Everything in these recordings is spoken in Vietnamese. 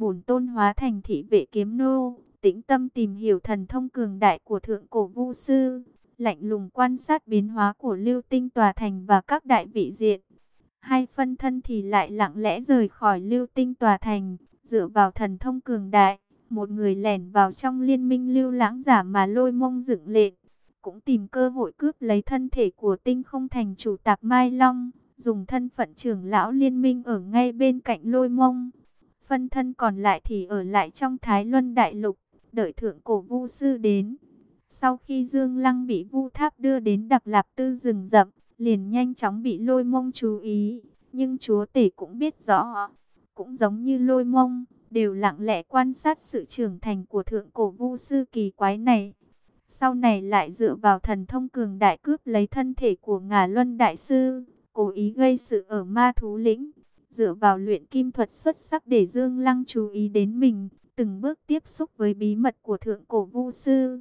bổn tôn hóa thành thị vệ kiếm nô, tĩnh tâm tìm hiểu thần thông cường đại của thượng cổ vu sư, lạnh lùng quan sát biến hóa của lưu tinh tòa thành và các đại vị diện. Hai phân thân thì lại lặng lẽ rời khỏi lưu tinh tòa thành, dựa vào thần thông cường đại, một người lẻn vào trong liên minh lưu lãng giả mà lôi mông dựng lệ, cũng tìm cơ hội cướp lấy thân thể của tinh không thành chủ tạp Mai Long, dùng thân phận trưởng lão liên minh ở ngay bên cạnh lôi mông. Phân thân còn lại thì ở lại trong Thái Luân Đại Lục, đợi thượng cổ vu sư đến. Sau khi Dương Lăng bị vu tháp đưa đến Đặc Lạp Tư rừng rậm, liền nhanh chóng bị lôi mông chú ý. Nhưng chúa tể cũng biết rõ, cũng giống như lôi mông, đều lặng lẽ quan sát sự trưởng thành của thượng cổ vu sư kỳ quái này. Sau này lại dựa vào thần thông cường đại cướp lấy thân thể của ngà luân đại sư, cố ý gây sự ở ma thú lĩnh. Dựa vào luyện kim thuật xuất sắc để Dương Lăng chú ý đến mình, từng bước tiếp xúc với bí mật của thượng cổ vu sư.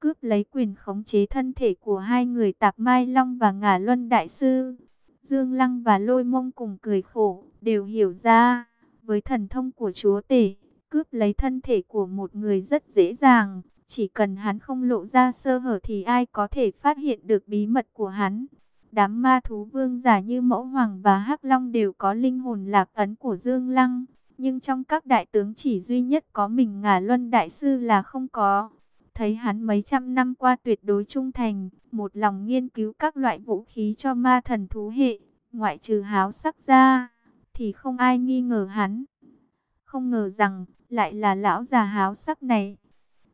Cướp lấy quyền khống chế thân thể của hai người tạp Mai Long và ngà luân đại sư. Dương Lăng và Lôi Mông cùng cười khổ, đều hiểu ra, với thần thông của chúa tể, cướp lấy thân thể của một người rất dễ dàng, chỉ cần hắn không lộ ra sơ hở thì ai có thể phát hiện được bí mật của hắn. Đám ma thú vương giả như Mẫu Hoàng và hắc Long đều có linh hồn lạc ấn của Dương Lăng, nhưng trong các đại tướng chỉ duy nhất có mình ngà luân đại sư là không có. Thấy hắn mấy trăm năm qua tuyệt đối trung thành, một lòng nghiên cứu các loại vũ khí cho ma thần thú hệ, ngoại trừ háo sắc ra, thì không ai nghi ngờ hắn. Không ngờ rằng, lại là lão già háo sắc này.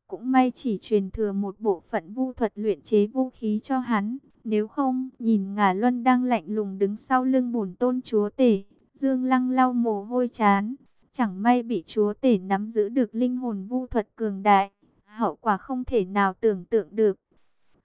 Cũng may chỉ truyền thừa một bộ phận vu thuật luyện chế vũ khí cho hắn. Nếu không, nhìn ngà luân đang lạnh lùng đứng sau lưng bổn tôn chúa tể. Dương lăng lau mồ hôi chán. Chẳng may bị chúa tể nắm giữ được linh hồn vu thuật cường đại. Hậu quả không thể nào tưởng tượng được.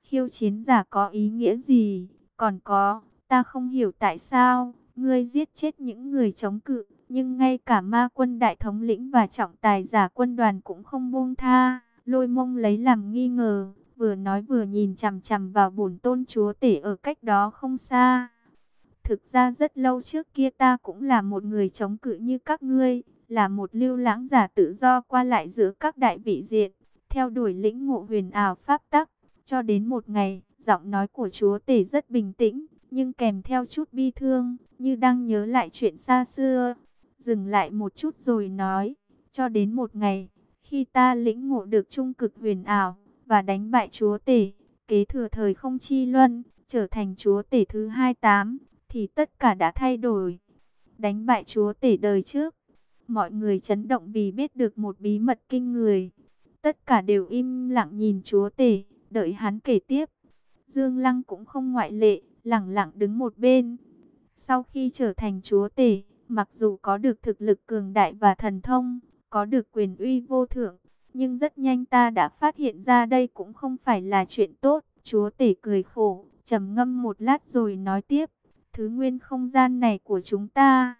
Khiêu chiến giả có ý nghĩa gì? Còn có, ta không hiểu tại sao, ngươi giết chết những người chống cự. Nhưng ngay cả ma quân đại thống lĩnh và trọng tài giả quân đoàn cũng không buông tha. Lôi mông lấy làm nghi ngờ, vừa nói vừa nhìn chằm chằm vào bổn tôn chúa tể ở cách đó không xa. Thực ra rất lâu trước kia ta cũng là một người chống cự như các ngươi, là một lưu lãng giả tự do qua lại giữa các đại vị diện, theo đuổi lĩnh ngộ huyền ảo pháp tắc, cho đến một ngày, giọng nói của chúa tể rất bình tĩnh, nhưng kèm theo chút bi thương, như đang nhớ lại chuyện xa xưa. Dừng lại một chút rồi nói, cho đến một ngày, khi ta lĩnh ngộ được trung cực huyền ảo và đánh bại chúa tể, kế thừa thời không chi luân, trở thành chúa tể thứ 28, thì tất cả đã thay đổi. Đánh bại chúa tể đời trước, mọi người chấn động vì biết được một bí mật kinh người. Tất cả đều im lặng nhìn chúa tể, đợi hắn kể tiếp. Dương Lăng cũng không ngoại lệ, lặng lặng đứng một bên. Sau khi trở thành chúa tể, mặc dù có được thực lực cường đại và thần thông, có được quyền uy vô thượng. Nhưng rất nhanh ta đã phát hiện ra đây cũng không phải là chuyện tốt. Chúa tể cười khổ, trầm ngâm một lát rồi nói tiếp. Thứ nguyên không gian này của chúng ta,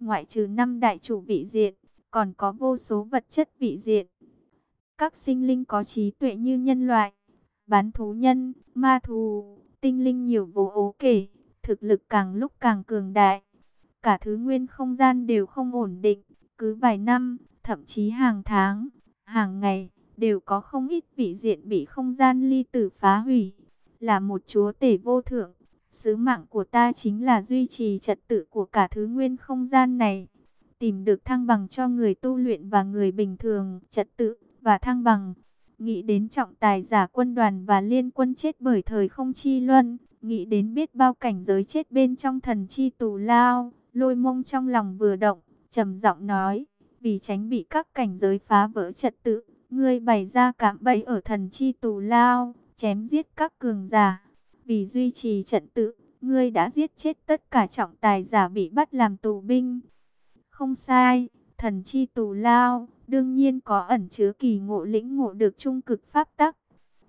ngoại trừ năm đại chủ vị diện, còn có vô số vật chất vị diện. Các sinh linh có trí tuệ như nhân loại, bán thú nhân, ma thú, tinh linh nhiều vô ố kể, thực lực càng lúc càng cường đại. Cả thứ nguyên không gian đều không ổn định, cứ vài năm, thậm chí hàng tháng, hàng ngày, đều có không ít vị diện bị không gian ly tử phá hủy. Là một chúa tể vô thượng, sứ mạng của ta chính là duy trì trật tự của cả thứ nguyên không gian này. Tìm được thăng bằng cho người tu luyện và người bình thường, trật tự và thăng bằng. Nghĩ đến trọng tài giả quân đoàn và liên quân chết bởi thời không chi luân, nghĩ đến biết bao cảnh giới chết bên trong thần chi tù lao, lôi mông trong lòng vừa động, trầm giọng nói vì tránh bị các cảnh giới phá vỡ trật tự, ngươi bày ra cạm bẫy ở thần chi tù lao, chém giết các cường giả. Vì duy trì trận tự, ngươi đã giết chết tất cả trọng tài giả bị bắt làm tù binh. Không sai, thần chi tù lao, đương nhiên có ẩn chứa kỳ ngộ lĩnh ngộ được trung cực pháp tắc.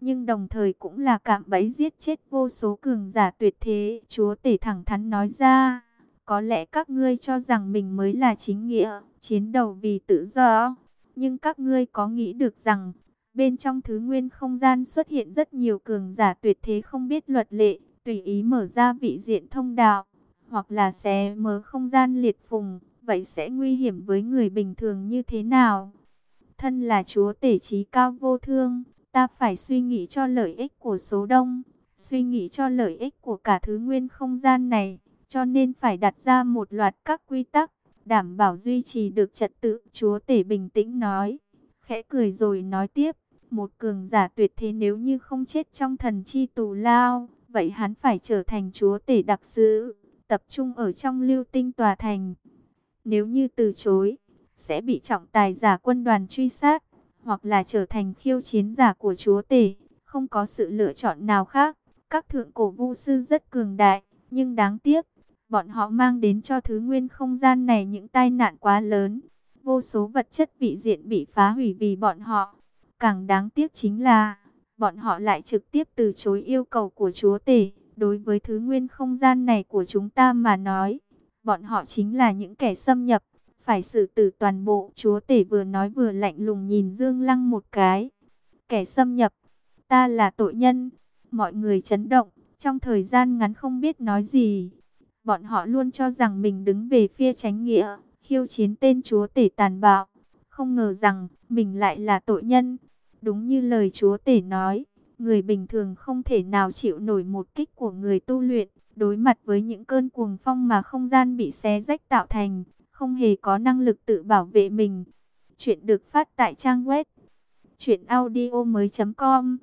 Nhưng đồng thời cũng là cạm bẫy giết chết vô số cường giả tuyệt thế. Chúa tể thẳng thắn nói ra, có lẽ các ngươi cho rằng mình mới là chính nghĩa, chiến đầu vì tự do. Nhưng các ngươi có nghĩ được rằng, bên trong thứ nguyên không gian xuất hiện rất nhiều cường giả tuyệt thế không biết luật lệ, tùy ý mở ra vị diện thông đạo, hoặc là xé mở không gian liệt phùng, vậy sẽ nguy hiểm với người bình thường như thế nào? Thân là chúa tể trí cao vô thương, ta phải suy nghĩ cho lợi ích của số đông, suy nghĩ cho lợi ích của cả thứ nguyên không gian này, cho nên phải đặt ra một loạt các quy tắc, đảm bảo duy trì được trật tự. Chúa tể bình tĩnh nói, khẽ cười rồi nói tiếp, một cường giả tuyệt thế nếu như không chết trong thần chi tù lao, vậy hắn phải trở thành chúa tể đặc sứ, tập trung ở trong lưu tinh tòa thành. Nếu như từ chối, sẽ bị trọng tài giả quân đoàn truy sát, hoặc là trở thành khiêu chiến giả của chúa tể, không có sự lựa chọn nào khác. Các thượng cổ vu sư rất cường đại, nhưng đáng tiếc, bọn họ mang đến cho thứ nguyên không gian này những tai nạn quá lớn. Vô số vật chất vị diện bị phá hủy vì bọn họ. Càng đáng tiếc chính là, bọn họ lại trực tiếp từ chối yêu cầu của chúa tể. Đối với thứ nguyên không gian này của chúng ta mà nói, bọn họ chính là những kẻ xâm nhập, phải xử tử toàn bộ. Chúa tể vừa nói vừa lạnh lùng nhìn Dương Lăng một cái. Kẻ xâm nhập, ta là tội nhân. Mọi người chấn động, trong thời gian ngắn không biết nói gì. Bọn họ luôn cho rằng mình đứng về phía tránh nghĩa, khiêu chiến tên chúa tể tàn bạo. Không ngờ rằng, mình lại là tội nhân. Đúng như lời chúa tể nói, người bình thường không thể nào chịu nổi một kích của người tu luyện. Đối mặt với những cơn cuồng phong mà không gian bị xé rách tạo thành, không hề có năng lực tự bảo vệ mình. Chuyện được phát tại trang web chuyện audio mới.com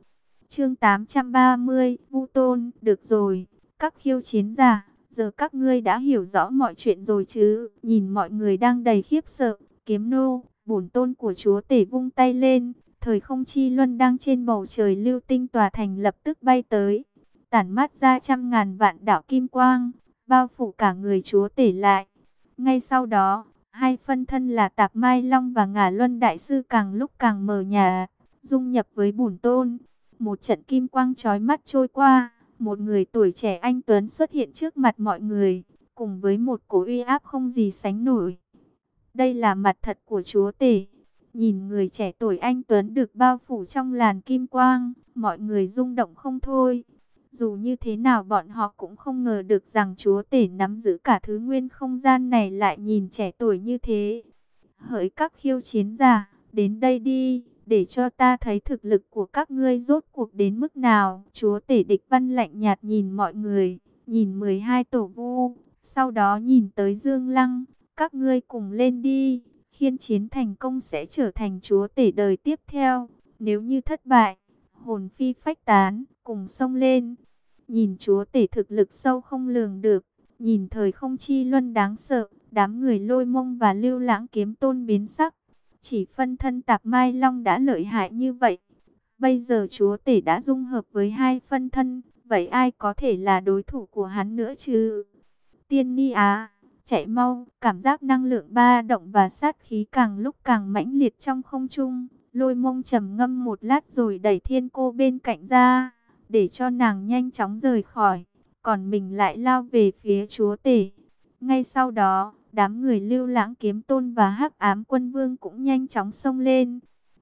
Chương 830, Vu Tôn, được rồi, các khiêu chiến giả, giờ các ngươi đã hiểu rõ mọi chuyện rồi chứ? Nhìn mọi người đang đầy khiếp sợ, kiếm nô, bổn tôn của chúa tể vung tay lên, thời không chi luân đang trên bầu trời lưu tinh tòa thành lập tức bay tới, tản mát ra trăm ngàn vạn đạo kim quang, bao phủ cả người chúa tể lại. Ngay sau đó, hai phân thân là Tạp Mai Long và ngà Luân Đại Sư càng lúc càng mờ nhà, dung nhập với bổn tôn. Một trận kim quang chói mắt trôi qua, một người tuổi trẻ anh Tuấn xuất hiện trước mặt mọi người, cùng với một cổ uy áp không gì sánh nổi. Đây là mặt thật của chúa tể. Nhìn người trẻ tuổi anh Tuấn được bao phủ trong làn kim quang, mọi người rung động không thôi. Dù như thế nào bọn họ cũng không ngờ được rằng chúa tể nắm giữ cả thứ nguyên không gian này lại nhìn trẻ tuổi như thế. Hỡi các khiêu chiến giả, đến đây đi để cho ta thấy thực lực của các ngươi rốt cuộc đến mức nào. Chúa tể địch văn lạnh nhạt nhìn mọi người, nhìn 12 tổ vu, sau đó nhìn tới Dương Lăng, các ngươi cùng lên đi, khiên chiến thành công sẽ trở thành chúa tể đời tiếp theo, nếu như thất bại, hồn phi phách tán, cùng xông lên. Nhìn chúa tể thực lực sâu không lường được, nhìn thời không chi luân đáng sợ, đám người lôi mông và lưu lãng kiếm tôn biến sắc. Chỉ phân thân tạp Mai Long đã lợi hại như vậy. Bây giờ chúa tể đã dung hợp với hai phân thân. Vậy ai có thể là đối thủ của hắn nữa chứ? Tiên Ni Á, chạy mau. Cảm giác năng lượng ba động và sát khí càng lúc càng mãnh liệt trong không trung. Lôi mông trầm ngâm một lát rồi đẩy thiên cô bên cạnh ra. Để cho nàng nhanh chóng rời khỏi. Còn mình lại lao về phía chúa tể. Ngay sau đó, Đám người lưu lãng kiếm tôn và hắc ám quân vương cũng nhanh chóng xông lên.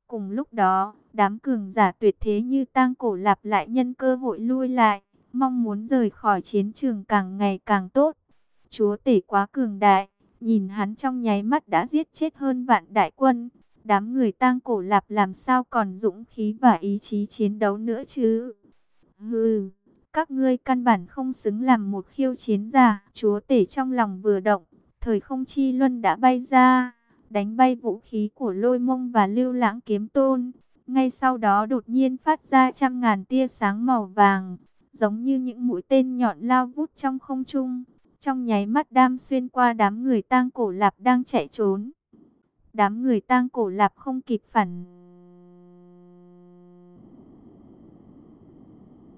Cùng lúc đó, đám cường giả tuyệt thế như tang cổ lạp lại nhân cơ hội lui lại, mong muốn rời khỏi chiến trường càng ngày càng tốt. Chúa tể quá cường đại, nhìn hắn trong nháy mắt đã giết chết hơn vạn đại quân. Đám người tang cổ lạp làm sao còn dũng khí và ý chí chiến đấu nữa chứ? Hừ, các ngươi căn bản không xứng làm một khiêu chiến giả. Chúa tể trong lòng vừa động, Thời không chi luân đã bay ra, đánh bay vũ khí của lôi mông và lưu lãng kiếm tôn. Ngay sau đó đột nhiên phát ra trăm ngàn tia sáng màu vàng, giống như những mũi tên nhọn lao vút trong không trung. Trong nháy mắt đam xuyên qua đám người tang cổ lạp đang chạy trốn. Đám người tang cổ lạp không kịp phản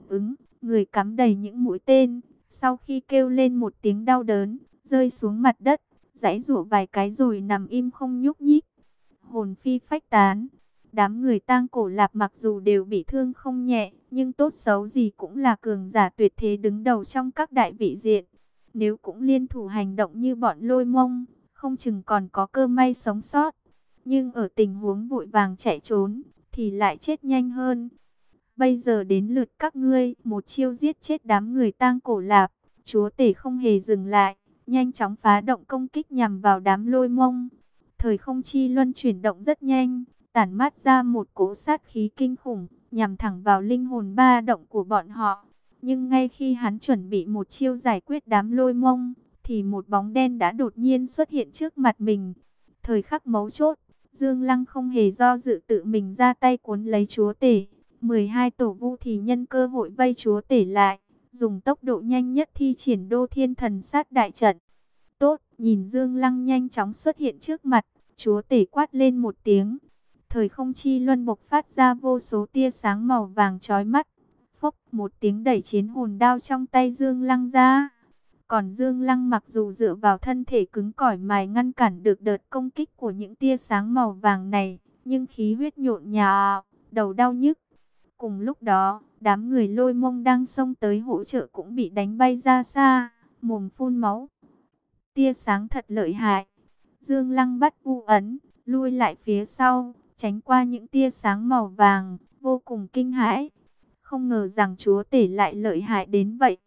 ứng, người cắm đầy những mũi tên. Sau khi kêu lên một tiếng đau đớn, rơi xuống mặt đất, giãy rủa vài cái rồi nằm im không nhúc nhích. Hồn phi phách tán, đám người tang cổ lạp mặc dù đều bị thương không nhẹ, nhưng tốt xấu gì cũng là cường giả tuyệt thế đứng đầu trong các đại vị diện. Nếu cũng liên thủ hành động như bọn lôi mông, không chừng còn có cơ may sống sót. Nhưng ở tình huống vội vàng chạy trốn, thì lại chết nhanh hơn. Bây giờ đến lượt các ngươi, một chiêu giết chết đám người tang cổ lạp, chúa tể không hề dừng lại, nhanh chóng phá động công kích nhằm vào đám lôi mông. Thời không chi luân chuyển động rất nhanh, tản mát ra một cỗ sát khí kinh khủng, nhằm thẳng vào linh hồn ba động của bọn họ. Nhưng ngay khi hắn chuẩn bị một chiêu giải quyết đám lôi mông, thì một bóng đen đã đột nhiên xuất hiện trước mặt mình. Thời khắc mấu chốt, Dương Lăng không hề do dự tự mình ra tay cuốn lấy chúa tể. 12 tổ vu thì nhân cơ hội vây chúa tể lại, dùng tốc độ nhanh nhất thi triển đô thiên thần sát đại trận. Tốt, nhìn Dương Lăng nhanh chóng xuất hiện trước mặt, chúa tể quát lên một tiếng. Thời không chi luân bộc phát ra vô số tia sáng màu vàng chói mắt. Phốc một tiếng đẩy chiến hồn đao trong tay Dương Lăng ra. Còn Dương Lăng mặc dù dựa vào thân thể cứng cỏi mài ngăn cản được đợt công kích của những tia sáng màu vàng này, nhưng khí huyết nhộn nhào, đầu đau nhức. Cùng lúc đó, đám người lôi mông đang xông tới hỗ trợ cũng bị đánh bay ra xa, mồm phun máu. Tia sáng thật lợi hại. Dương Lăng bắt vu ấn, lui lại phía sau, tránh qua những tia sáng màu vàng, vô cùng kinh hãi. Không ngờ rằng chúa tể lại lợi hại đến vậy.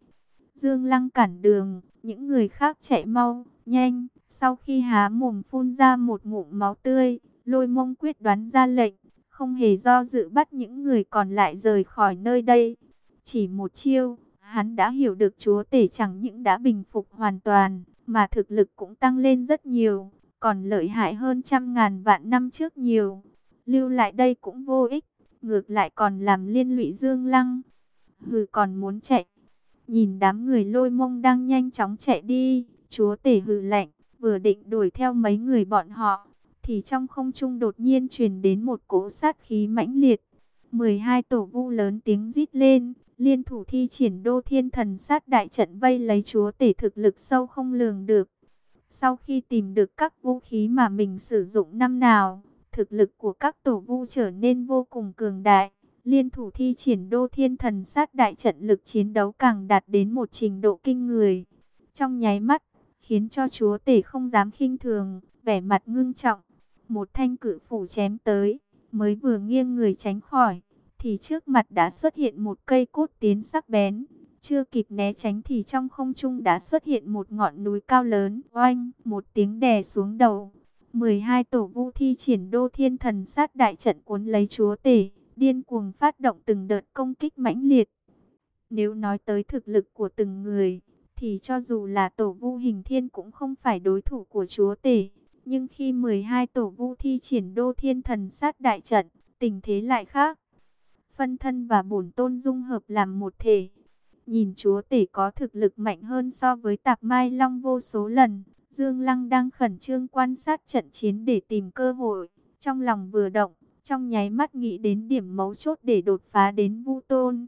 Dương Lăng cản đường, những người khác chạy mau, nhanh. Sau khi há mồm phun ra một ngụm máu tươi, lôi mông quyết đoán ra lệnh, không hề do dự bắt những người còn lại rời khỏi nơi đây. Chỉ một chiêu, hắn đã hiểu được chúa tể chẳng những đã bình phục hoàn toàn, mà thực lực cũng tăng lên rất nhiều, còn lợi hại hơn trăm ngàn vạn năm trước nhiều. Lưu lại đây cũng vô ích, ngược lại còn làm liên lụy Dương Lăng. Hừ còn muốn chạy. Nhìn đám người lôi mông đang nhanh chóng chạy đi, chúa tể hừ lạnh, vừa định đuổi theo mấy người bọn họ, thì trong không trung đột nhiên truyền đến một cỗ sát khí mãnh liệt. 12 tổ vu lớn tiếng rít lên, liên thủ thi triển đô thiên thần sát đại trận vây lấy chúa tể thực lực sâu không lường được. Sau khi tìm được các vũ khí mà mình sử dụng năm nào, thực lực của các tổ vu trở nên vô cùng cường đại. Liên thủ thi triển đô thiên thần sát đại trận lực chiến đấu càng đạt đến một trình độ kinh người. Trong nháy mắt, khiến cho chúa tể không dám khinh thường, vẻ mặt ngưng trọng. Một thanh cự phủ chém tới, mới vừa nghiêng người tránh khỏi, thì trước mặt đã xuất hiện một cây cốt tiến sắc bén. Chưa kịp né tránh thì trong không trung đã xuất hiện một ngọn núi cao lớn, oanh, một tiếng đè xuống đầu. 12 tổ vu thi triển đô thiên thần sát đại trận cuốn lấy chúa tể, điên cuồng phát động từng đợt công kích mãnh liệt. Nếu nói tới thực lực của từng người, thì cho dù là tổ vu hình thiên cũng không phải đối thủ của chúa tể. Nhưng khi 12 tổ vu thi triển đô thiên thần sát đại trận, tình thế lại khác. Phân thân và bổn tôn dung hợp làm một thể. Nhìn chúa tể có thực lực mạnh hơn so với tạp mai long vô số lần. Dương Lăng đang khẩn trương quan sát trận chiến để tìm cơ hội. Trong lòng vừa động, trong nháy mắt nghĩ đến điểm mấu chốt để đột phá đến vu tôn.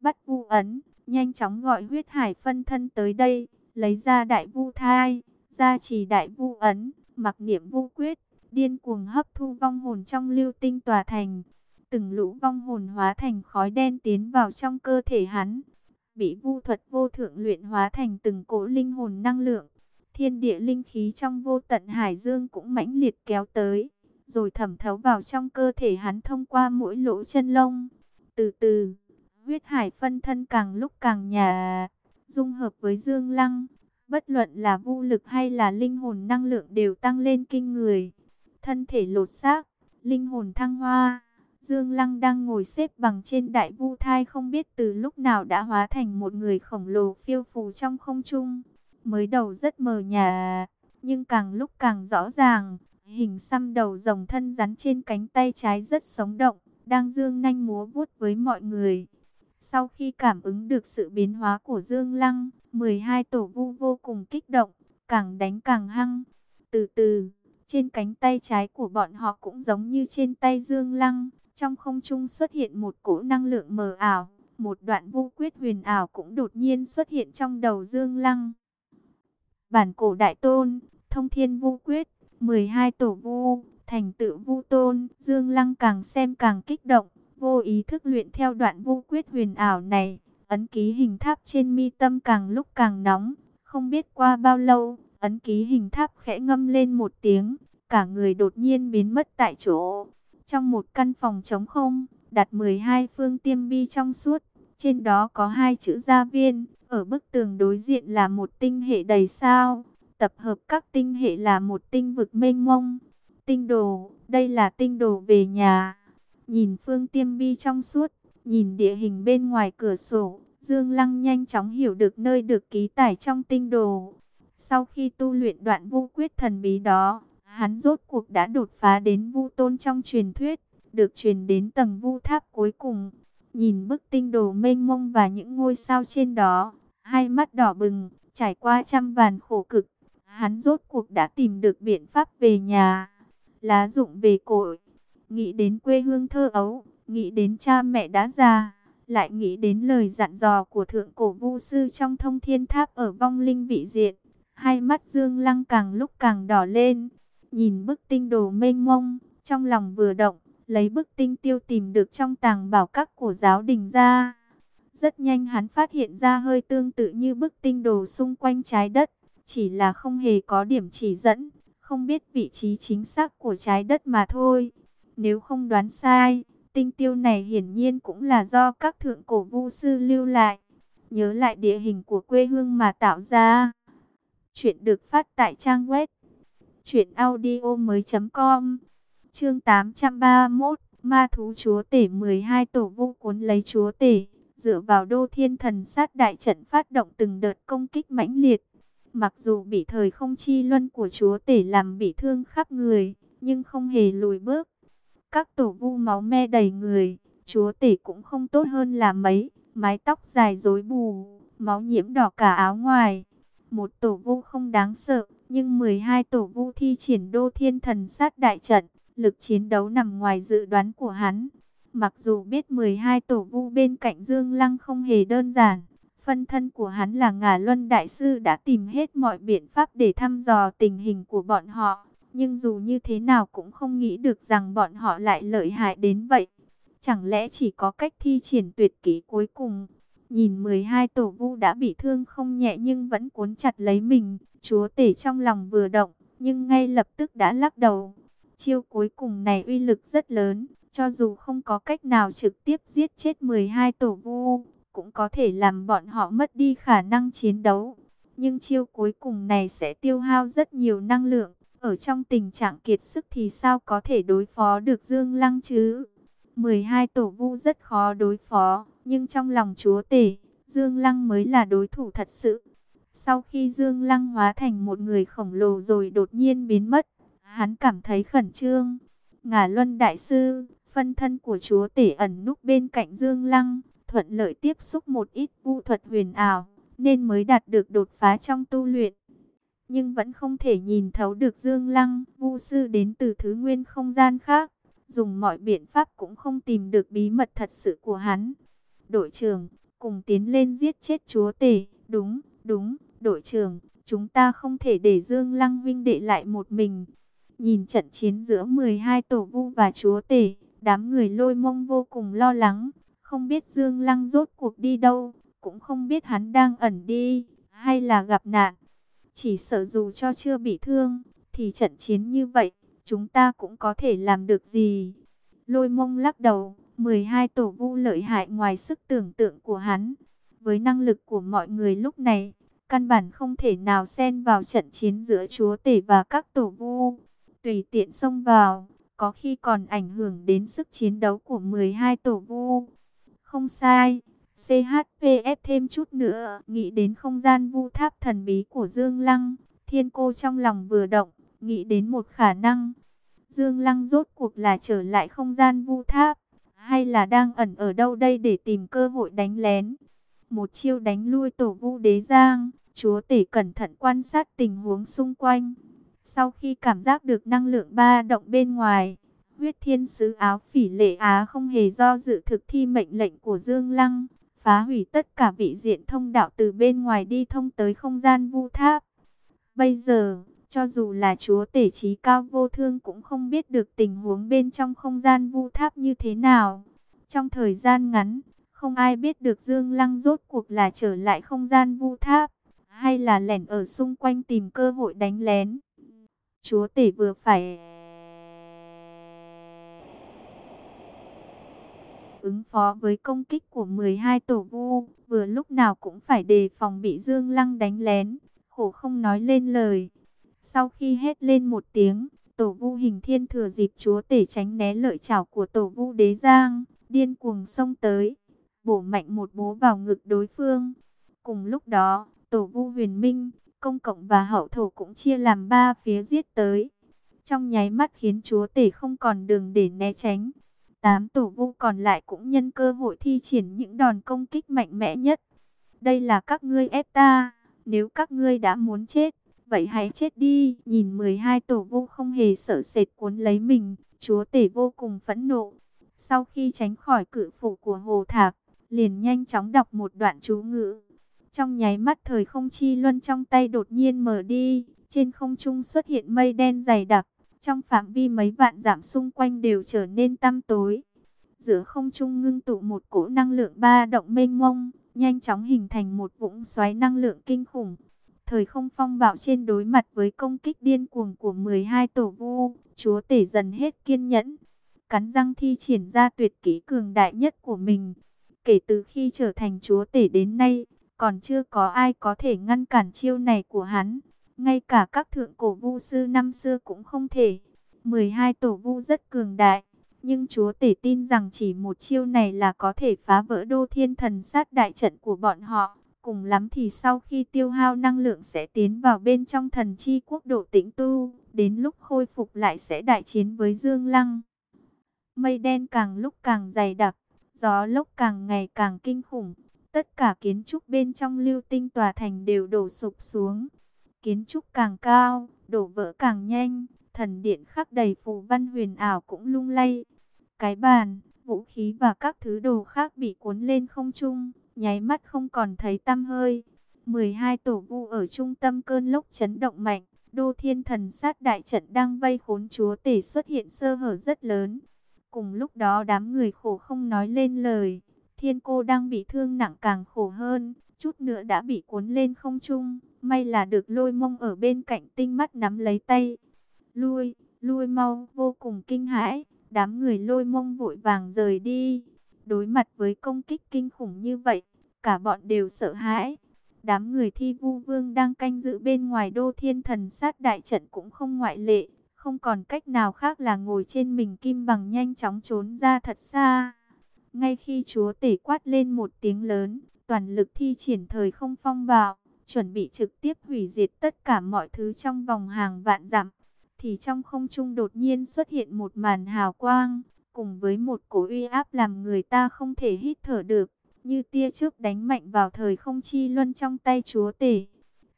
Bắt vu ấn, nhanh chóng gọi huyết hải phân thân tới đây, lấy ra đại vu thai, ra trì đại vu ấn, mặc niệm vô quyết, điên cuồng hấp thu vong hồn trong lưu tinh tòa thành. Từng lũ vong hồn hóa thành khói đen tiến vào trong cơ thể hắn, bị vu thuật vô thượng luyện hóa thành từng cỗ linh hồn năng lượng. Thiên địa linh khí trong vô tận hải dương cũng mãnh liệt kéo tới rồi thẩm thấu vào trong cơ thể hắn thông qua mỗi lỗ chân lông. Từ từ, huyết hải phân thân càng lúc càng nhà, dung hợp với dương lăng, bất luận là vũ lực hay là linh hồn năng lượng đều tăng lên kinh người. Thân thể lột xác, linh hồn thăng hoa. Dương Lăng đang ngồi xếp bằng trên đại vu thai không biết từ lúc nào đã hóa thành một người khổng lồ phiêu phù trong không trung. Mới đầu rất mờ nhà, nhưng càng lúc càng rõ ràng, Hình xăm đầu rồng thân rắn trên cánh tay trái rất sống động, đang dương nanh múa vuốt với mọi người. Sau khi cảm ứng được sự biến hóa của Dương Lăng, 12 tổ vu vô cùng kích động, càng đánh càng hăng. Từ từ, trên cánh tay trái của bọn họ cũng giống như trên tay Dương Lăng, trong không trung xuất hiện một cỗ năng lượng mờ ảo, một đoạn Vu quyết huyền ảo cũng đột nhiên xuất hiện trong đầu Dương Lăng. Bản cổ đại tôn, thông thiên Vu quyết, 12 tổ vu, thành tựu vu tôn, Dương Lăng càng xem càng kích động, vô ý thức luyện theo đoạn vu quyết huyền ảo này, ấn ký hình tháp trên mi tâm càng lúc càng nóng, không biết qua bao lâu, ấn ký hình tháp khẽ ngâm lên một tiếng, cả người đột nhiên biến mất tại chỗ. Trong một căn phòng trống không, đặt 12 phương tiêm bi trong suốt, trên đó có hai chữ gia viên, Ở bức tường đối diện là một tinh hệ đầy sao, tập hợp các tinh hệ là một tinh vực mênh mông. Tinh đồ, đây là tinh đồ về nhà. Nhìn phương tiêm bi trong suốt, nhìn địa hình bên ngoài cửa sổ, Dương Lăng nhanh chóng hiểu được nơi được ký tải trong tinh đồ. Sau khi tu luyện đoạn vô quyết thần bí đó, hắn rốt cuộc đã đột phá đến vu tôn trong truyền thuyết, được truyền đến tầng vu tháp cuối cùng. Nhìn bức tinh đồ mênh mông và những ngôi sao trên đó, hai mắt đỏ bừng, trải qua trăm vàn khổ cực, hắn rốt cuộc đã tìm được biện pháp về nhà. Lá dụng về cội, nghĩ đến quê hương thơ ấu, nghĩ đến cha mẹ đã già, lại nghĩ đến lời dặn dò của thượng cổ vu sư trong thông thiên tháp ở vong linh vị diện. Hai mắt Dương Lăng càng lúc càng đỏ lên, nhìn bức tinh đồ mênh mông, trong lòng vừa động, lấy bức tinh tiêu tìm được trong tàng bảo các của giáo đình ra. Rất nhanh hắn phát hiện ra hơi tương tự như bức tinh đồ xung quanh trái đất, chỉ là không hề có điểm chỉ dẫn, không biết vị trí chính xác của trái đất mà thôi. Nếu không đoán sai, tinh tiêu này hiển nhiên cũng là do các thượng cổ vu sư lưu lại, nhớ lại địa hình của quê hương mà tạo ra. Chuyện được phát tại trang web truyệnaudiomoi.com. Chương 831, Ma thú chúa tể 12 tổ vu cuốn lấy chúa tể, dựa vào Đô Thiên Thần sát đại trận phát động từng đợt công kích mãnh liệt. Mặc dù bị thời không chi luân của chúa tể làm bị thương khắp người, nhưng không hề lùi bước. Các tổ vu máu me đầy người, chúa tể cũng không tốt hơn là mấy, mái tóc dài rối bù, máu nhiễm đỏ cả áo ngoài. Một tổ vu không đáng sợ, nhưng 12 tổ vu thi triển đô thiên thần sát đại trận, lực chiến đấu nằm ngoài dự đoán của hắn. Mặc dù biết 12 tổ vu bên cạnh Dương Lăng không hề đơn giản, phân thân của hắn là Ngà Luân Đại Sư đã tìm hết mọi biện pháp để thăm dò tình hình của bọn họ. Nhưng dù như thế nào cũng không nghĩ được rằng bọn họ lại lợi hại đến vậy. Chẳng lẽ chỉ có cách thi triển tuyệt kỹ cuối cùng. Nhìn 12 tổ vu đã bị thương không nhẹ nhưng vẫn cuốn chặt lấy mình. Chúa tể trong lòng vừa động, nhưng ngay lập tức đã lắc đầu. Chiêu cuối cùng này uy lực rất lớn, cho dù không có cách nào trực tiếp giết chết 12 tổ vu, cũng có thể làm bọn họ mất đi khả năng chiến đấu. Nhưng chiêu cuối cùng này sẽ tiêu hao rất nhiều năng lượng. Ở trong tình trạng kiệt sức thì sao có thể đối phó được Dương Lăng chứ? 12 tổ vu rất khó đối phó, nhưng trong lòng chúa tể, Dương Lăng mới là đối thủ thật sự. Sau khi Dương Lăng hóa thành một người khổng lồ rồi đột nhiên biến mất, hắn cảm thấy khẩn trương. Ngả Luân Đại Sư, phân thân của chúa tể ẩn núp bên cạnh Dương Lăng, thuận lợi tiếp xúc một ít vu thuật huyền ảo, nên mới đạt được đột phá trong tu luyện nhưng vẫn không thể nhìn thấu được Dương Lăng, vu sư đến từ thứ nguyên không gian khác, dùng mọi biện pháp cũng không tìm được bí mật thật sự của hắn. Đội trưởng, cùng tiến lên giết chết chúa tể, đúng, đúng, đội trưởng, chúng ta không thể để Dương Lăng vinh đệ lại một mình. Nhìn trận chiến giữa 12 tổ vu và chúa tể, đám người lôi mông vô cùng lo lắng, không biết Dương Lăng rốt cuộc đi đâu, cũng không biết hắn đang ẩn đi, hay là gặp nạn. Chỉ sợ dù cho chưa bị thương, thì trận chiến như vậy, chúng ta cũng có thể làm được gì. Lôi mông lắc đầu, 12 tổ vu lợi hại ngoài sức tưởng tượng của hắn. Với năng lực của mọi người lúc này, căn bản không thể nào xen vào trận chiến giữa chúa tể và các tổ vu. Tùy tiện xông vào, có khi còn ảnh hưởng đến sức chiến đấu của 12 tổ vu. Không sai, CHPF thêm chút nữa, nghĩ đến không gian vu tháp thần bí của Dương Lăng, thiên cô trong lòng vừa động, nghĩ đến một khả năng. Dương Lăng rốt cuộc là trở lại không gian vu tháp, hay là đang ẩn ở đâu đây để tìm cơ hội đánh lén. Một chiêu đánh lui tổ vu đế giang, chúa tể cẩn thận quan sát tình huống xung quanh. Sau khi cảm giác được năng lượng ba động bên ngoài, huyết thiên sứ áo phỉ lệ Á không hề do dự thực thi mệnh lệnh của Dương Lăng, phá hủy tất cả vị diện thông đạo từ bên ngoài đi thông tới không gian vu tháp. Bây giờ, cho dù là chúa tể trí cao vô thương cũng không biết được tình huống bên trong không gian vu tháp như thế nào. Trong thời gian ngắn, không ai biết được Dương Lăng rốt cuộc là trở lại không gian vu tháp, hay là lẻn ở xung quanh tìm cơ hội đánh lén. Chúa tể vừa phải ứng phó với công kích của 12 tổ vu, vừa lúc nào cũng phải đề phòng bị Dương Lăng đánh lén, khổ không nói lên lời. Sau khi hét lên một tiếng, tổ vu hình thiên thừa dịp chúa tể tránh né lợi chảo của tổ vu đế giang, điên cuồng xông tới, bổ mạnh một bố vào ngực đối phương. Cùng lúc đó, tổ vu huyền minh, công cộng và hậu thổ cũng chia làm ba phía giết tới. Trong nháy mắt khiến chúa tể không còn đường để né tránh. Tám tổ vu còn lại cũng nhân cơ hội thi triển những đòn công kích mạnh mẽ nhất. Đây là các ngươi ép ta, nếu các ngươi đã muốn chết, vậy hãy chết đi. Nhìn 12 tổ vu không hề sợ sệt cuốn lấy mình, chúa tể vô cùng phẫn nộ. Sau khi tránh khỏi cự phủ của hồ thạc, liền nhanh chóng đọc một đoạn chú ngữ. Trong nháy mắt thời không chi luân trong tay đột nhiên mở đi, trên không trung xuất hiện mây đen dày đặc, trong phạm vi mấy vạn giảm xung quanh đều trở nên tăm tối. Giữa không trung ngưng tụ một cỗ năng lượng ba động mênh mông, nhanh chóng hình thành một vũng xoáy năng lượng kinh khủng. Thời không phong bạo trên đối mặt với công kích điên cuồng của 12 tổ vu, chúa tể dần hết kiên nhẫn. Cắn răng thi triển ra tuyệt kỹ cường đại nhất của mình. Kể từ khi trở thành chúa tể đến nay, còn chưa có ai có thể ngăn cản chiêu này của hắn. Ngay cả các thượng cổ vu sư năm xưa cũng không thể. 12 tổ vu rất cường đại. Nhưng chúa tể tin rằng chỉ một chiêu này là có thể phá vỡ đô thiên thần sát đại trận của bọn họ. Cùng lắm thì sau khi tiêu hao năng lượng sẽ tiến vào bên trong thần chi quốc độ tĩnh tu. Đến lúc khôi phục lại sẽ đại chiến với Dương Lăng. Mây đen càng lúc càng dày đặc. Gió lốc càng ngày càng kinh khủng. Tất cả kiến trúc bên trong lưu tinh tòa thành đều đổ sụp xuống. Kiến trúc càng cao, đổ vỡ càng nhanh. Thần điện khắc đầy phù văn huyền ảo cũng lung lay. Cái bàn, vũ khí và các thứ đồ khác bị cuốn lên không trung, nháy mắt không còn thấy tăm hơi. 12 tổ vu ở trung tâm cơn lốc chấn động mạnh, đô thiên thần sát đại trận đang vây khốn chúa tể xuất hiện sơ hở rất lớn. Cùng lúc đó đám người khổ không nói lên lời, thiên cô đang bị thương nặng càng khổ hơn, chút nữa đã bị cuốn lên không trung, may là được lôi mông ở bên cạnh tinh mắt nắm lấy tay. Lui, lui mau, vô cùng kinh hãi, đám người lôi mông vội vàng rời đi. Đối mặt với công kích kinh khủng như vậy, cả bọn đều sợ hãi. Đám người thi vu vương đang canh giữ bên ngoài đô thiên thần sát đại trận cũng không ngoại lệ, không còn cách nào khác là ngồi trên mình kim bằng nhanh chóng trốn ra thật xa. Ngay khi chúa tể quát lên một tiếng lớn, toàn lực thi triển thời không phong bạo, chuẩn bị trực tiếp hủy diệt tất cả mọi thứ trong vòng hàng vạn dặm, thì trong không trung đột nhiên xuất hiện một màn hào quang, cùng với một cổ uy áp làm người ta không thể hít thở được, như tia chớp đánh mạnh vào thời không chi luân trong tay chúa tể.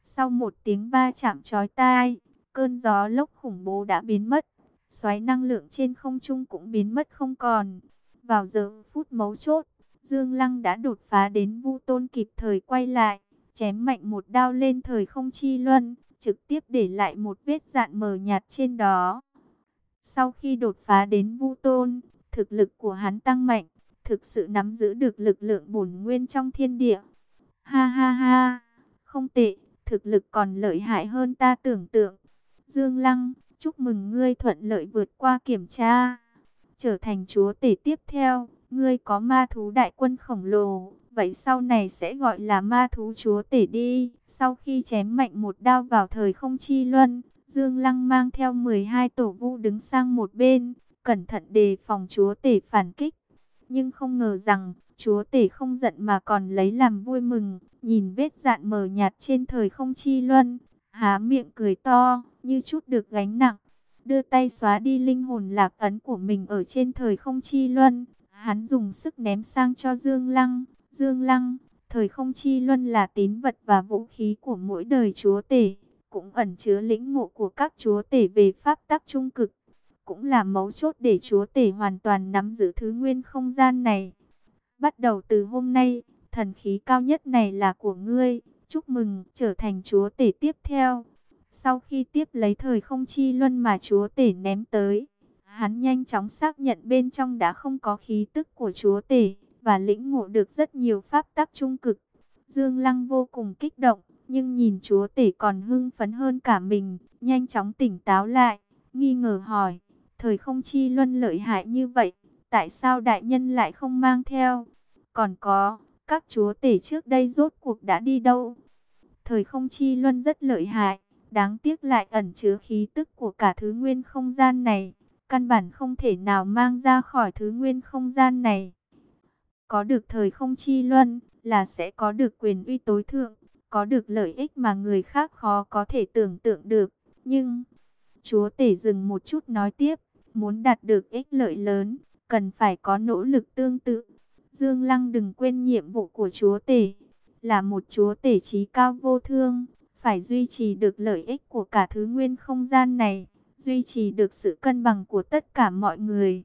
Sau một tiếng va chạm chói tai, cơn gió lốc khủng bố đã biến mất, xoáy năng lượng trên không trung cũng biến mất không còn. Vào giờ phút mấu chốt, Dương Lăng đã đột phá đến Vu Tôn kịp thời quay lại, chém mạnh một đao lên thời không chi luân, trực tiếp để lại một vết dạn mờ nhạt trên đó. Sau khi đột phá đến Vu Tôn, thực lực của hắn tăng mạnh, thực sự nắm giữ được lực lượng bổn nguyên trong thiên địa. Ha ha ha, không tệ, thực lực còn lợi hại hơn ta tưởng tượng. Dương Lăng, chúc mừng ngươi thuận lợi vượt qua kiểm tra trở thành chúa tể tiếp theo, ngươi có ma thú đại quân khổng lồ, vậy sau này sẽ gọi là ma thú chúa tể đi. Sau khi chém mạnh một đao vào thời không chi luân, Dương Lăng mang theo 12 tổ vu đứng sang một bên, cẩn thận đề phòng chúa tể phản kích. Nhưng không ngờ rằng, chúa tể không giận mà còn lấy làm vui mừng, nhìn vết dạn mờ nhạt trên thời không chi luân, há miệng cười to, như chút được gánh nặng đưa tay xóa đi linh hồn lạc ấn của mình ở trên thời không chi luân. Hắn dùng sức ném sang cho Dương Lăng. Dương Lăng, thời không chi luân là tín vật và vũ khí của mỗi đời chúa tể, cũng ẩn chứa lĩnh ngộ của các chúa tể về pháp tắc trung cực. Cũng là mấu chốt để chúa tể hoàn toàn nắm giữ thứ nguyên không gian này. Bắt đầu từ hôm nay, thần khí cao nhất này là của ngươi. Chúc mừng trở thành chúa tể tiếp theo. Sau khi tiếp lấy thời không chi luân mà chúa tể ném tới, hắn nhanh chóng xác nhận bên trong đã không có khí tức của chúa tể, và lĩnh ngộ được rất nhiều pháp tắc trung cực. Dương Lăng vô cùng kích động, nhưng nhìn chúa tể còn hưng phấn hơn cả mình, nhanh chóng tỉnh táo lại, nghi ngờ hỏi, thời không chi luân lợi hại như vậy, tại sao đại nhân lại không mang theo? Còn có, Các chúa tể trước đây rốt cuộc đã đi đâu? Thời không chi luân rất lợi hại, đáng tiếc lại ẩn chứa khí tức của cả thứ nguyên không gian này. Căn bản không thể nào mang ra khỏi thứ nguyên không gian này. Có được thời không chi luân là sẽ có được quyền uy tối thượng, có được lợi ích mà người khác khó có thể tưởng tượng được. Nhưng, chúa tể dừng một chút nói tiếp, muốn đạt được ích lợi lớn, cần phải có nỗ lực tương tự. Dương Lăng đừng quên nhiệm vụ của chúa tể, là một chúa tể trí cao vô thương, phải duy trì được lợi ích của cả thứ nguyên không gian này, duy trì được sự cân bằng của tất cả mọi người.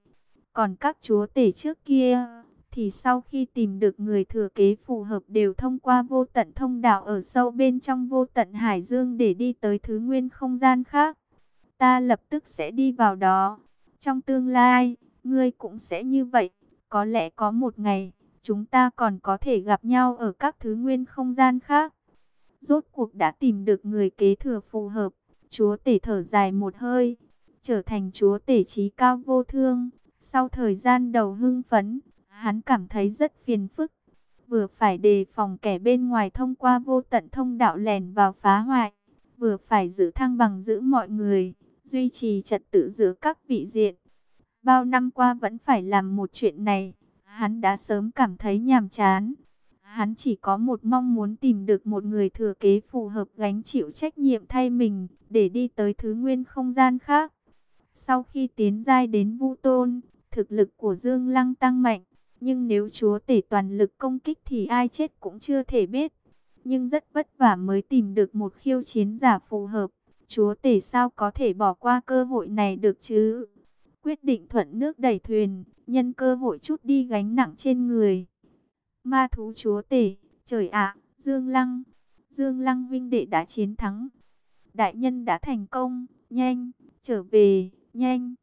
Còn các chúa tể trước kia, thì sau khi tìm được người thừa kế phù hợp đều thông qua vô tận thông đạo ở sâu bên trong vô tận hải dương để đi tới thứ nguyên không gian khác. Ta lập tức sẽ đi vào đó. Trong tương lai, ngươi cũng sẽ như vậy. Có lẽ có một ngày, chúng ta còn có thể gặp nhau ở các thứ nguyên không gian khác. Rốt cuộc đã tìm được người kế thừa phù hợp. Chúa tể thở dài một hơi, trở thành chúa tể trí cao vô thương. Sau thời gian đầu hưng phấn, hắn cảm thấy rất phiền phức. Vừa phải đề phòng kẻ bên ngoài thông qua vô tận thông đạo lèn vào phá hoại, vừa phải giữ thăng bằng giữ mọi người, duy trì trật tự giữa các vị diện. Bao năm qua vẫn phải làm một chuyện này, hắn đã sớm cảm thấy nhàm chán. Hắn chỉ có một mong muốn tìm được một người thừa kế phù hợp gánh chịu trách nhiệm thay mình, để đi tới thứ nguyên không gian khác. Sau khi tiến giai đến Vu Tôn, thực lực của Dương Lăng tăng mạnh, nhưng nếu chúa tể toàn lực công kích thì ai chết cũng chưa thể biết. Nhưng rất vất vả mới tìm được một khiêu chiến giả phù hợp. Chúa tể sao có thể bỏ qua cơ hội này được chứ? Quyết định thuận nước đẩy thuyền, nhân cơ hội chút đi gánh nặng trên người. Ma thú chúa tể, trời ạ, Dương Lăng. Dương Lăng vinh đệ đã chiến thắng. Đại nhân đã thành công, nhanh, trở về, nhanh.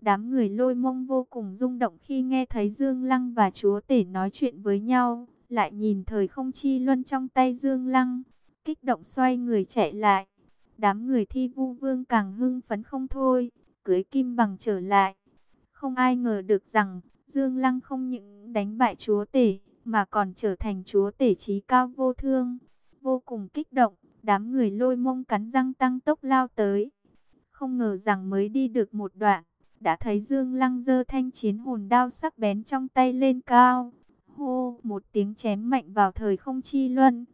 Đám người lôi mông vô cùng rung động khi nghe thấy Dương Lăng và chúa tể nói chuyện với nhau. Lại nhìn thời không chi luân trong tay Dương Lăng. Kích động xoay người chạy lại. Đám người thi vu vương càng hưng phấn không thôi. Cưới kim bằng trở lại. Không ai ngờ được rằng Dương Lăng không những đánh bại chúa tể. Mà còn trở thành chúa tể trí cao vô thương. Vô cùng kích động. Đám người lôi mông cắn răng tăng tốc lao tới. Không ngờ rằng mới đi được một đoạn đã thấy Dương Lăng giơ thanh chiến hồn đao sắc bén trong tay lên cao. Hô, một tiếng chém mạnh vào thời không chi luân.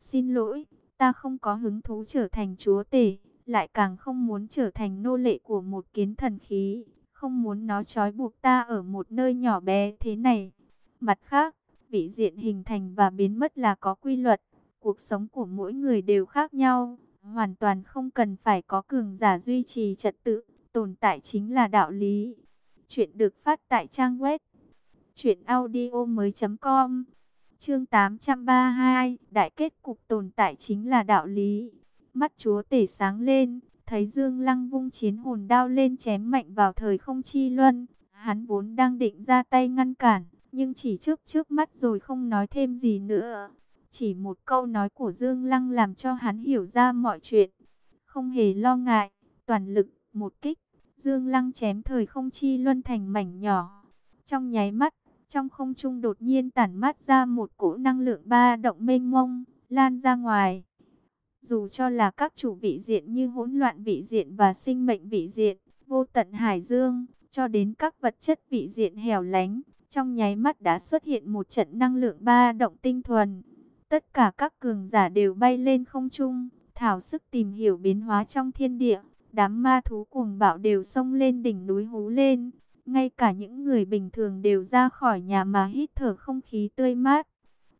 Xin lỗi, ta không có hứng thú trở thành chúa tể, lại càng không muốn trở thành nô lệ của một kiến thần khí, không muốn nó trói buộc ta ở một nơi nhỏ bé thế này. Mặt khác, vị diện hình thành và biến mất là có quy luật, cuộc sống của mỗi người đều khác nhau, hoàn toàn không cần phải có cường giả duy trì trật tự tồn tại chính là đạo lý. Chuyện được phát tại trang web truyệnaudiomoi.com. Chương 832, đại kết cục tồn tại chính là đạo lý. Mắt Chúa Tể sáng lên, thấy Dương Lăng vung chiến hồn đao lên chém mạnh vào thời không chi luân, hắn vốn đang định ra tay ngăn cản, nhưng chỉ trước trước mắt rồi không nói thêm gì nữa. Chỉ một câu nói của Dương Lăng làm cho hắn hiểu ra mọi chuyện. Không hề lo ngại, toàn lực, một kích, Dương Lăng chém thời không chi luân thành mảnh nhỏ. Trong nháy mắt, trong không trung đột nhiên tản mát ra một cỗ năng lượng ba động mênh mông, lan ra ngoài. Dù cho là các chủ vị diện như hỗn loạn vị diện và sinh mệnh vị diện, vô tận hải dương, cho đến các vật chất vị diện hẻo lánh, trong nháy mắt đã xuất hiện một trận năng lượng ba động tinh thuần. Tất cả các cường giả đều bay lên không trung, thảo sức tìm hiểu biến hóa trong thiên địa, Đám ma thú cuồng bạo đều xông lên đỉnh núi hú lên. Ngay cả những người bình thường đều ra khỏi nhà mà hít thở không khí tươi mát.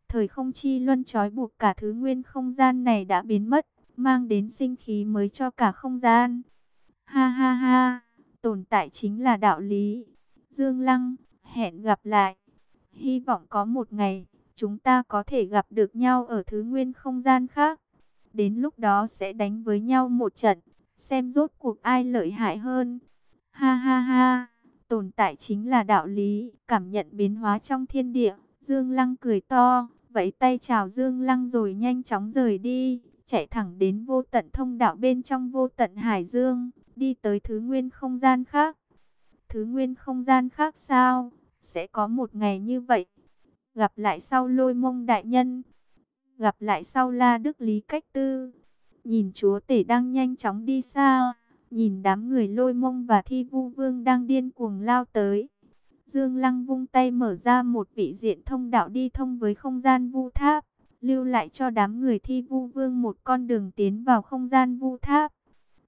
Thời không chi luân trói buộc cả thứ nguyên không gian này đã biến mất, mang đến sinh khí mới cho cả không gian. Ha ha ha, tồn tại chính là đạo lý. Dương Lăng, hẹn gặp lại. Hy vọng có một ngày, chúng ta có thể gặp được nhau ở thứ nguyên không gian khác. Đến lúc đó sẽ đánh với nhau một trận xem rốt cuộc ai lợi hại hơn. Ha ha ha, tồn tại chính là đạo lý, cảm nhận biến hóa trong thiên địa. Dương Lăng cười to, vẫy tay chào Dương Lăng rồi nhanh chóng rời đi, chạy thẳng đến vô tận thông đạo bên trong vô tận Hải Dương, đi tới thứ nguyên không gian khác. Thứ nguyên không gian khác sao? Sẽ có một ngày như vậy. Gặp lại sau lôi mông đại nhân. Gặp lại sau la đức lý cách tư. Nhìn chúa tể đang nhanh chóng đi xa. Nhìn đám người lôi mông và thi vu vương đang điên cuồng lao tới. Dương Lăng vung tay mở ra một vị diện thông đạo đi thông với không gian vu tháp. Lưu lại cho đám người thi vu vương một con đường tiến vào không gian vu tháp.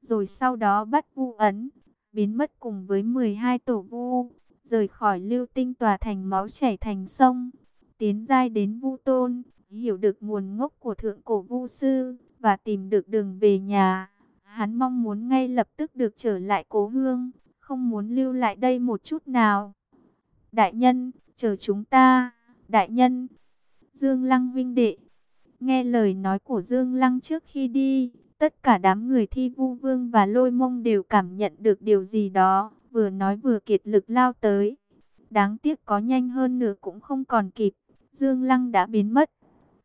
Rồi sau đó bắt vu ấn, biến mất cùng với 12 tổ vu, rời khỏi lưu tinh tòa thành máu chảy thành sông. Tiến giai đến vu tôn, hiểu được nguồn ngốc của thượng cổ vu sư, và tìm được đường về nhà. Hắn mong muốn ngay lập tức được trở lại cố hương, không muốn lưu lại đây một chút nào. Đại nhân, chờ chúng ta, đại nhân. Dương Lăng vinh đệ. Nghe lời nói của Dương Lăng trước khi đi, tất cả đám người thi vu vương và lôi mông đều cảm nhận được điều gì đó, vừa nói vừa kiệt lực lao tới. Đáng tiếc có nhanh hơn nữa cũng không còn kịp, Dương Lăng đã biến mất.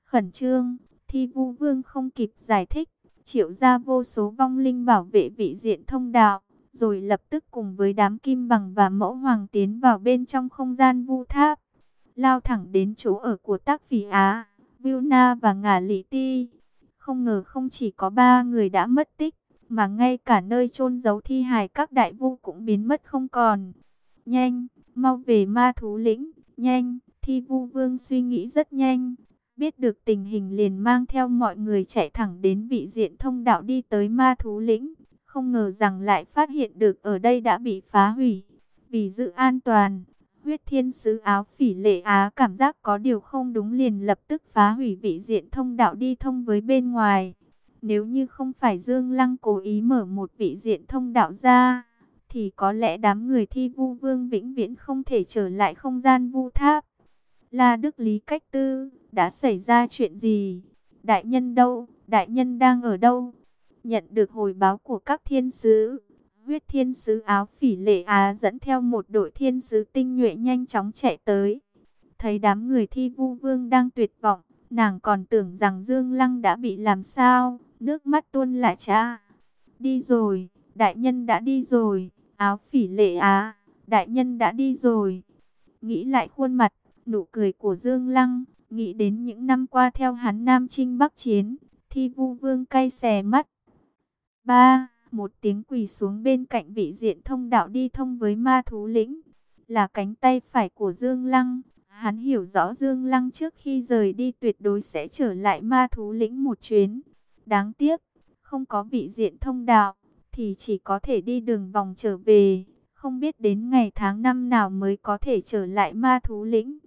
Khẩn trương, thi vu vương không kịp giải thích, triệu ra vô số vong linh bảo vệ vị diện thông đạo, rồi lập tức cùng với đám kim bằng và mẫu hoàng tiến vào bên trong không gian vu tháp, lao thẳng đến chỗ ở của tác phỉ Á, Vilna và Ngà Lý Ti. Không ngờ không chỉ có ba người đã mất tích, mà ngay cả nơi chôn giấu thi hài các đại vu cũng biến mất không còn. Nhanh, mau về ma thú lĩnh, nhanh, thi vu vương suy nghĩ rất nhanh. Biết được tình hình liền mang theo mọi người chạy thẳng đến vị diện thông đạo đi tới ma thú lĩnh. Không ngờ rằng lại phát hiện được ở đây đã bị phá hủy. Vì giữ an toàn, huyết thiên sứ áo phỉ lệ á cảm giác có điều không đúng liền lập tức phá hủy vị diện thông đạo đi thông với bên ngoài. Nếu như không phải Dương Lăng cố ý mở một vị diện thông đạo ra, thì có lẽ đám người thi vu vương vĩnh viễn không thể trở lại không gian vu tháp. La Đức Lý Cách Tư, đã xảy ra chuyện gì? Đại nhân đâu? Đại nhân đang ở đâu? Nhận được hồi báo của các thiên sứ, huyết thiên sứ áo phỉ lệ Á dẫn theo một đội thiên sứ tinh nhuệ nhanh chóng chạy tới. Thấy đám người thi vu vương đang tuyệt vọng, nàng còn tưởng rằng Dương Lăng đã bị làm sao, nước mắt tuôn lại cha. Đi rồi, đại nhân đã đi rồi, áo phỉ lệ Á, đại nhân đã đi rồi. Nghĩ lại khuôn mặt, nụ cười của Dương Lăng, nghĩ đến những năm qua theo hắn Nam Trinh Bắc Chiến, thi vu vương cay xè mắt. ba một tiếng quỳ xuống bên cạnh vị diện thông đạo đi thông với ma thú lĩnh, là cánh tay phải của Dương Lăng. Hắn hiểu rõ Dương Lăng trước khi rời đi tuyệt đối sẽ trở lại ma thú lĩnh một chuyến. Đáng tiếc, không có vị diện thông đạo, thì chỉ có thể đi đường vòng trở về. Không biết đến ngày tháng năm nào mới có thể trở lại ma thú lĩnh.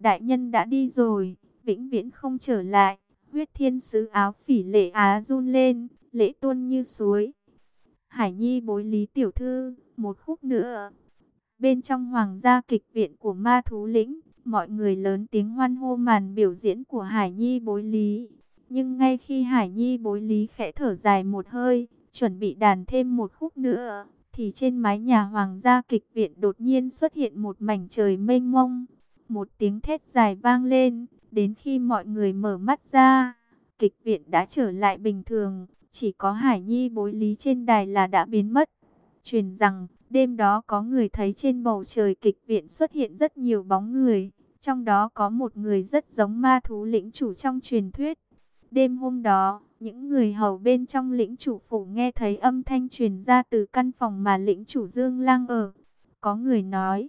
Đại nhân đã đi rồi, vĩnh viễn không trở lại. Huyết thiên sứ áo phỉ lệ á run lên, lễ tuôn như suối. Hải Nhi bối lý tiểu thư, một khúc nữa. Bên trong hoàng gia kịch viện của ma thú lĩnh, mọi người lớn tiếng hoan hô màn biểu diễn của Hải Nhi bối lý. Nhưng ngay khi Hải Nhi bối lý khẽ thở dài một hơi, chuẩn bị đàn thêm một khúc nữa, thì trên mái nhà hoàng gia kịch viện đột nhiên xuất hiện một mảnh trời mênh mông. Một tiếng thét dài vang lên, đến khi mọi người mở mắt ra, kịch viện đã trở lại bình thường, chỉ có Hải Nhi bối lý trên đài là đã biến mất. Truyền rằng, đêm đó có người thấy trên bầu trời kịch viện xuất hiện rất nhiều bóng người. Trong đó có một người rất giống ma thú lĩnh chủ trong truyền thuyết. Đêm hôm đó, những người hầu bên trong lĩnh chủ phủ nghe thấy âm thanh truyền ra từ căn phòng mà lĩnh chủ Dương Lang ở. Có người nói,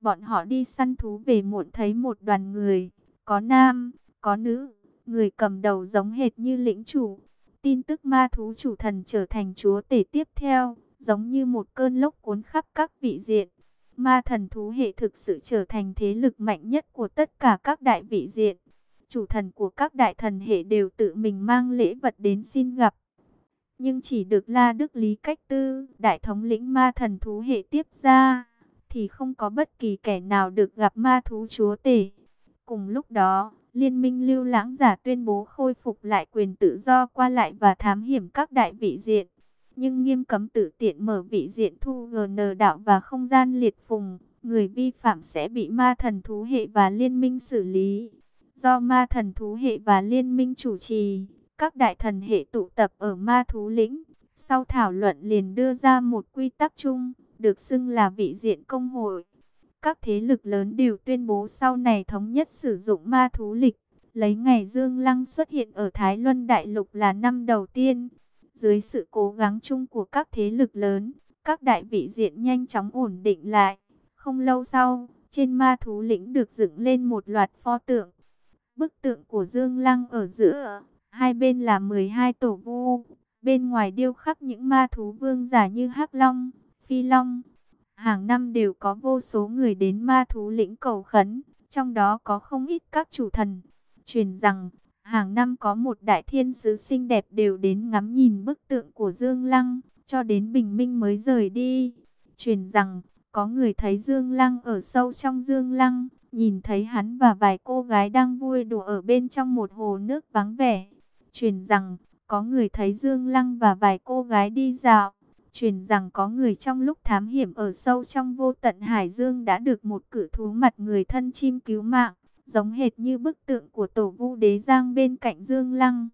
bọn họ đi săn thú về muộn thấy một đoàn người, có nam, có nữ, người cầm đầu giống hệt như lĩnh chủ. Tin tức ma thú chủ thần trở thành chúa tể tiếp theo, giống như một cơn lốc cuốn khắp các vị diện. Ma thần thú hệ thực sự trở thành thế lực mạnh nhất của tất cả các đại vị diện. Chủ thần của các đại thần hệ đều tự mình mang lễ vật đến xin gặp. Nhưng chỉ được La Đức Lý Cách Tư, đại thống lĩnh ma thần thú hệ tiếp ra, thì không có bất kỳ kẻ nào được gặp ma thú chúa tể. Cùng lúc đó, Liên minh lưu lãng giả tuyên bố khôi phục lại quyền tự do qua lại và thám hiểm các đại vị diện. Nhưng nghiêm cấm tự tiện mở vị diện thu GN đạo và không gian liệt phùng. Người vi phạm sẽ bị ma thần thú hệ và liên minh xử lý. Do ma thần thú hệ và liên minh chủ trì, các đại thần hệ tụ tập ở ma thú lĩnh. Sau thảo luận liền đưa ra một quy tắc chung, được xưng là vị diện công hội. các thế lực lớn đều tuyên bố sau này thống nhất sử dụng ma thú lịch, lấy ngày Dương Lăng xuất hiện ở Thái Luân Đại Lục là năm đầu tiên. Dưới sự cố gắng chung của các thế lực lớn, các đại vị diện nhanh chóng ổn định lại. Không lâu sau, trên ma thú lĩnh được dựng lên một loạt pho tượng. Bức tượng của Dương Lăng ở giữa, hai bên là 12 tổ vu, bên ngoài điêu khắc những ma thú vương giả như Hắc Long, Phi Long. Hàng năm đều có vô số người đến ma thú lĩnh cầu khấn, trong đó có không ít các chủ thần. Truyền rằng, hàng năm có một đại thiên sứ xinh đẹp đều đến ngắm nhìn bức tượng của Dương Lăng, cho đến bình minh mới rời đi. Truyền rằng, có người thấy Dương Lăng ở sâu trong Dương Lăng, nhìn thấy hắn và vài cô gái đang vui đùa ở bên trong một hồ nước vắng vẻ. Truyền rằng, có người thấy Dương Lăng và vài cô gái đi dạo. Truyền rằng có người trong lúc thám hiểm ở sâu trong vô tận Hải Dương đã được một cử thú mặt người thân chim cứu mạng, giống hệt như bức tượng của tổ vu đế giang bên cạnh Dương Lăng.